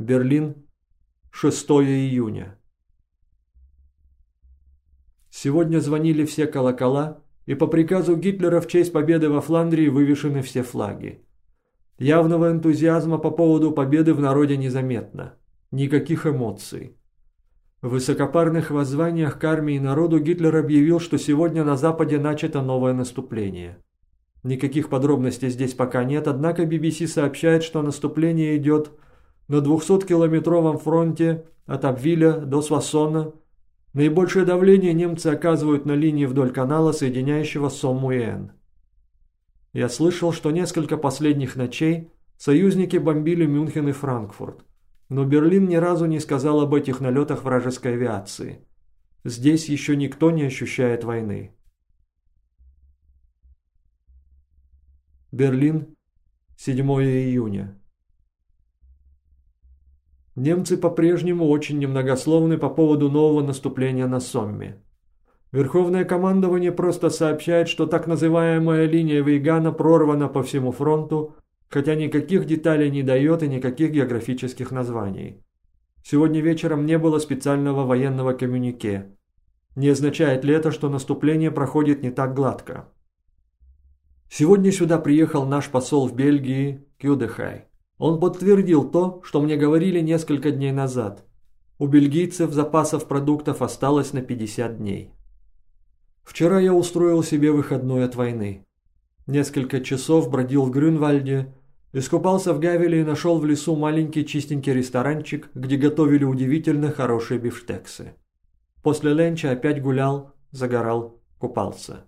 Берлин, 6 июня. Сегодня звонили все колокола, и по приказу Гитлера в честь победы во Фландрии вывешены все флаги. Явного энтузиазма по поводу победы в народе незаметно. Никаких эмоций. В высокопарных воззваниях к армии и народу Гитлер объявил, что сегодня на Западе начато новое наступление. Никаких подробностей здесь пока нет, однако BBC сообщает, что наступление идет на 200-километровом фронте от Абвиля до Свассона. Наибольшее давление немцы оказывают на линии вдоль канала, соединяющего Соммуэн. Я слышал, что несколько последних ночей союзники бомбили Мюнхен и Франкфурт. Но Берлин ни разу не сказал об этих налетах вражеской авиации. Здесь еще никто не ощущает войны. Берлин, 7 июня. Немцы по-прежнему очень немногословны по поводу нового наступления на Сомме. Верховное командование просто сообщает, что так называемая линия Вейгана прорвана по всему фронту, хотя никаких деталей не дает и никаких географических названий. Сегодня вечером не было специального военного коммюнике. Не означает ли это, что наступление проходит не так гладко? Сегодня сюда приехал наш посол в Бельгии Кюдехай. Он подтвердил то, что мне говорили несколько дней назад. У бельгийцев запасов продуктов осталось на 50 дней. Вчера я устроил себе выходной от войны. Несколько часов бродил в Грюнвальде, искупался в Гавеле и нашел в лесу маленький чистенький ресторанчик, где готовили удивительно хорошие бифштексы. После ленча опять гулял, загорал, купался.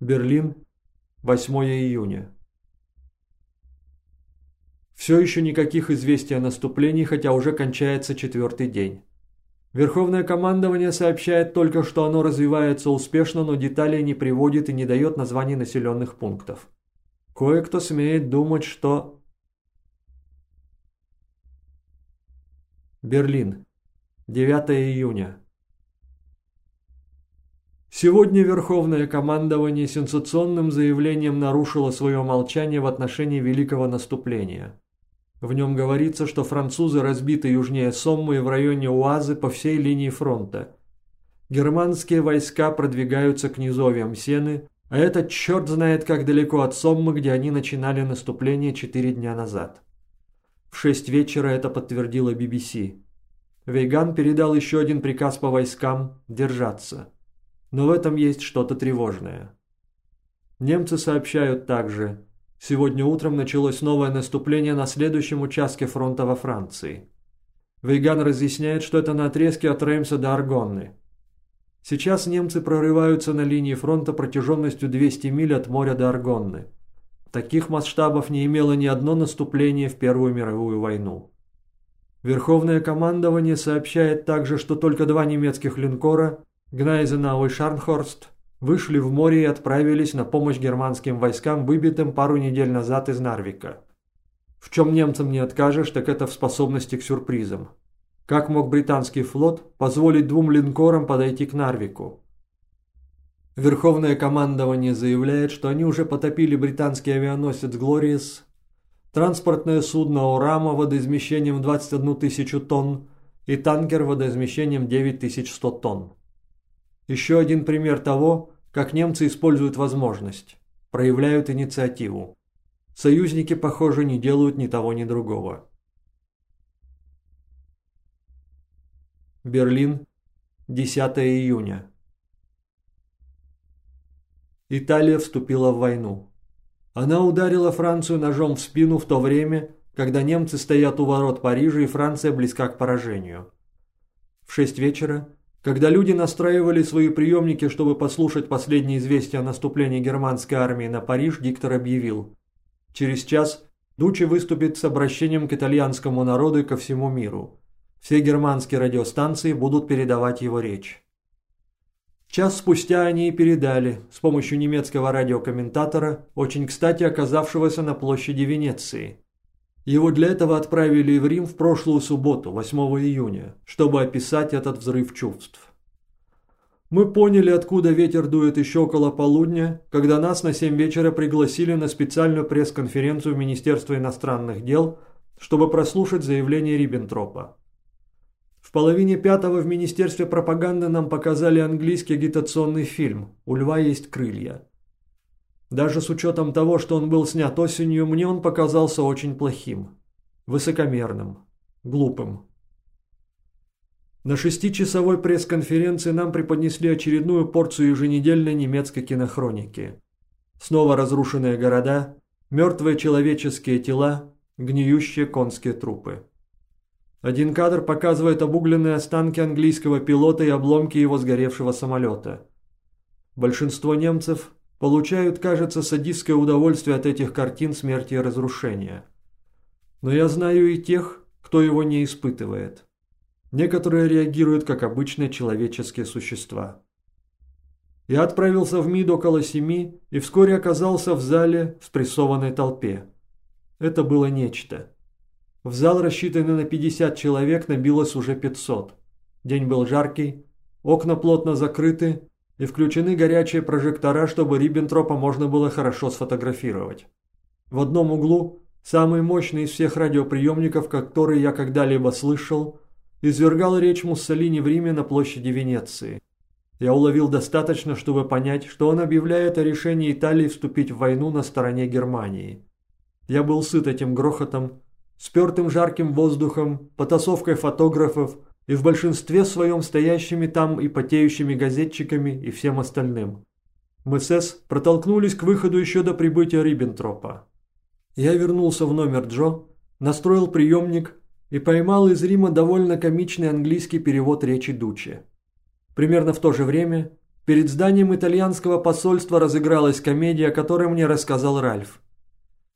Берлин, 8 июня. Все еще никаких известий о наступлении, хотя уже кончается четвертый день. Верховное командование сообщает только, что оно развивается успешно, но деталей не приводит и не дает названий населенных пунктов. Кое-кто смеет думать, что... Берлин. 9 июня. Сегодня Верховное командование сенсационным заявлением нарушило свое молчание в отношении Великого наступления. В нем говорится, что французы разбиты южнее Соммы и в районе Уазы по всей линии фронта. Германские войска продвигаются к низовьям Сены, а этот черт знает как далеко от Соммы, где они начинали наступление четыре дня назад. В шесть вечера это подтвердила BBC. Вейган передал еще один приказ по войскам – держаться. Но в этом есть что-то тревожное. Немцы сообщают также, Сегодня утром началось новое наступление на следующем участке фронта во Франции. Вейган разъясняет, что это на отрезке от Реймса до Аргонны. Сейчас немцы прорываются на линии фронта протяженностью 200 миль от моря до Аргонны. Таких масштабов не имело ни одно наступление в Первую мировую войну. Верховное командование сообщает также, что только два немецких линкора, Гнайзенау и Шарнхорст, вышли в море и отправились на помощь германским войскам, выбитым пару недель назад из Нарвика. В чем немцам не откажешь, так это в способности к сюрпризам. Как мог британский флот позволить двум линкорам подойти к Нарвику? Верховное командование заявляет, что они уже потопили британский авианосец «Глориес», транспортное судно «Орама» водоизмещением 21 тысячу тонн и танкер водоизмещением 9100 тонн. Еще один пример того, как немцы используют возможность, проявляют инициативу. Союзники, похоже, не делают ни того, ни другого. Берлин, 10 июня. Италия вступила в войну. Она ударила Францию ножом в спину в то время, когда немцы стоят у ворот Парижа и Франция близка к поражению. В шесть вечера когда люди настраивали свои приемники, чтобы послушать последние известия о наступлении германской армии на Париж, диктор объявил. Через час Дучи выступит с обращением к итальянскому народу и ко всему миру. Все германские радиостанции будут передавать его речь. Час спустя они и передали, с помощью немецкого радиокомментатора, очень кстати оказавшегося на площади Венеции. Его для этого отправили в Рим в прошлую субботу, 8 июня, чтобы описать этот взрыв чувств. Мы поняли, откуда ветер дует еще около полудня, когда нас на 7 вечера пригласили на специальную пресс-конференцию в Министерство иностранных дел, чтобы прослушать заявление Риббентропа. В половине пятого в Министерстве пропаганды нам показали английский агитационный фильм «У льва есть крылья». Даже с учетом того, что он был снят осенью, мне он показался очень плохим, высокомерным, глупым. На шестичасовой пресс-конференции нам преподнесли очередную порцию еженедельной немецкой кинохроники. Снова разрушенные города, мертвые человеческие тела, гниющие конские трупы. Один кадр показывает обугленные останки английского пилота и обломки его сгоревшего самолета. Большинство немцев получают, кажется, садистское удовольствие от этих картин смерти и разрушения. Но я знаю и тех, кто его не испытывает. Некоторые реагируют как обычные человеческие существа. Я отправился в МИД около семи и вскоре оказался в зале в спрессованной толпе. Это было нечто. В зал, рассчитанный на 50 человек, набилось уже 500. День был жаркий, окна плотно закрыты и включены горячие прожектора, чтобы Риббентропа можно было хорошо сфотографировать. В одном углу, самый мощный из всех радиоприемников, который я когда-либо слышал, извергал речь Муссолини в Риме на площади Венеции. Я уловил достаточно, чтобы понять, что он объявляет о решении Италии вступить в войну на стороне Германии. Я был сыт этим грохотом, спертым жарким воздухом, потасовкой фотографов и в большинстве своем стоящими там и потеющими газетчиками и всем остальным. Мы с Эс протолкнулись к выходу еще до прибытия Риббентропа. Я вернулся в номер Джо, настроил приемник и поймал из Рима довольно комичный английский перевод речи Дучи. Примерно в то же время перед зданием итальянского посольства разыгралась комедия, о которой мне рассказал Ральф.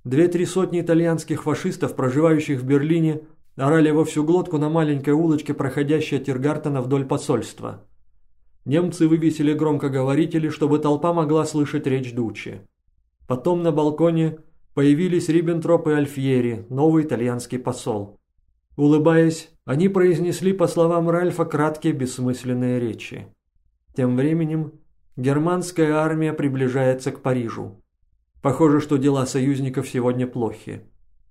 Две-три сотни итальянских фашистов, проживающих в Берлине, орали во всю глотку на маленькой улочке, проходящей от Тиргартена вдоль посольства. Немцы вывесили громкоговорители, чтобы толпа могла слышать речь Дучи. Потом на балконе появились Риббентроп и Альфьери, новый итальянский посол. Улыбаясь, они произнесли, по словам Ральфа, краткие бессмысленные речи. Тем временем германская армия приближается к Парижу. Похоже, что дела союзников сегодня плохи.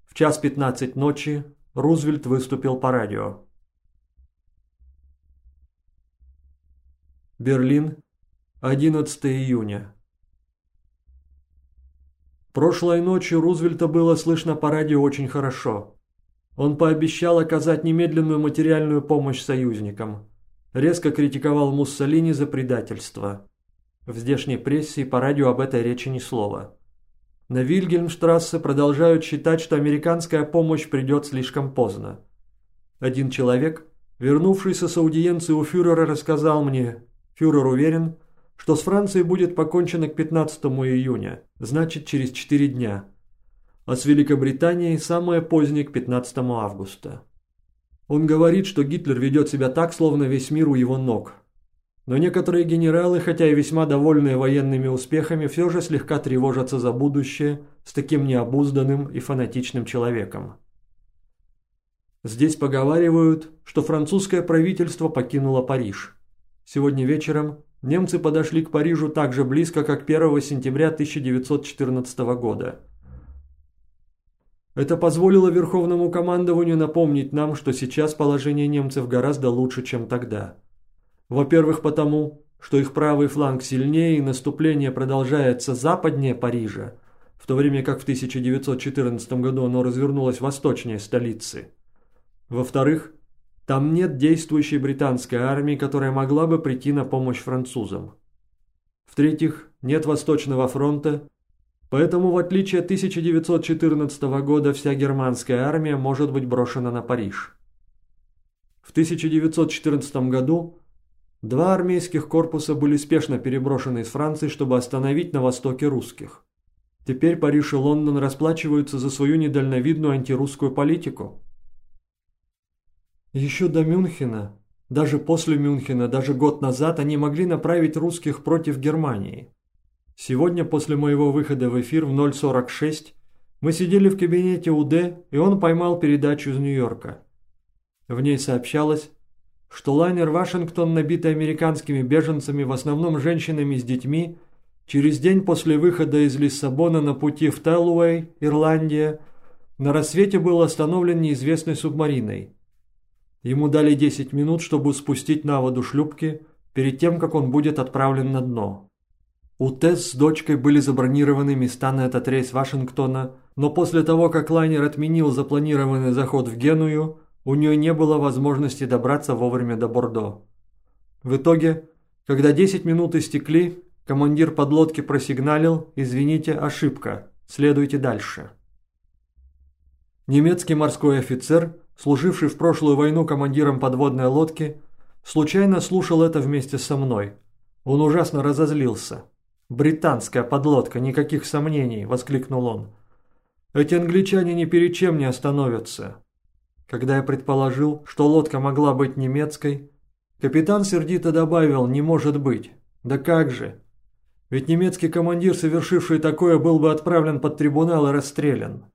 В час 15 ночи Рузвельт выступил по радио. Берлин, 11 июня. Прошлой ночью Рузвельта было слышно по радио очень хорошо. Он пообещал оказать немедленную материальную помощь союзникам. Резко критиковал Муссолини за предательство. В здешней прессе и по радио об этой речи ни слова. На Вильгельмштрассе продолжают считать, что американская помощь придет слишком поздно. Один человек, вернувшийся с аудиенции у фюрера, рассказал мне, фюрер уверен, что с Францией будет покончено к 15 июня, значит через 4 дня, а с Великобританией самое позднее к 15 августа. Он говорит, что Гитлер ведет себя так, словно весь мир у его ног, но некоторые генералы, хотя и весьма довольные военными успехами, все же слегка тревожатся за будущее с таким необузданным и фанатичным человеком. Здесь поговаривают, что французское правительство покинуло Париж. Сегодня вечером немцы подошли к Парижу так же близко, как 1 сентября 1914 года. Это позволило Верховному командованию напомнить нам, что сейчас положение немцев гораздо лучше, чем тогда – во-первых, потому, что их правый фланг сильнее и наступление продолжается западнее Парижа, в то время как в 1914 году оно развернулось восточнее столицы. Во-вторых, там нет действующей британской армии, которая могла бы прийти на помощь французам. В-третьих, нет Восточного фронта, поэтому в отличие от 1914 года вся германская армия может быть брошена на Париж. В 1914 году Два армейских корпуса были спешно переброшены из Франции, чтобы остановить на востоке русских. Теперь Париж и Лондон расплачиваются за свою недальновидную антирусскую политику. Еще до Мюнхена, даже после Мюнхена, даже год назад они могли направить русских против Германии. Сегодня, после моего выхода в эфир в 0.46, мы сидели в кабинете УД, и он поймал передачу из Нью-Йорка. В ней сообщалось, что лайнер «Вашингтон», набитый американскими беженцами, в основном женщинами с детьми, через день после выхода из Лиссабона на пути в Телуэй, Ирландия, на рассвете был остановлен неизвестной субмариной. Ему дали 10 минут, чтобы спустить на воду шлюпки, перед тем, как он будет отправлен на дно. У Тесс с дочкой были забронированы места на этот рейс Вашингтона, но после того, как лайнер отменил запланированный заход в Геную, у нее не было возможности добраться вовремя до Бордо. В итоге, когда 10 минут истекли, командир подлодки просигналил «Извините, ошибка, следуйте дальше». Немецкий морской офицер, служивший в прошлую войну командиром подводной лодки, случайно слушал это вместе со мной. Он ужасно разозлился. «Британская подлодка, никаких сомнений!» – воскликнул он. «Эти англичане ни перед чем не остановятся». Когда я предположил, что лодка могла быть немецкой, капитан сердито добавил «не может быть». «Да как же!» Ведь немецкий командир, совершивший такое, был бы отправлен под трибунал и расстрелян.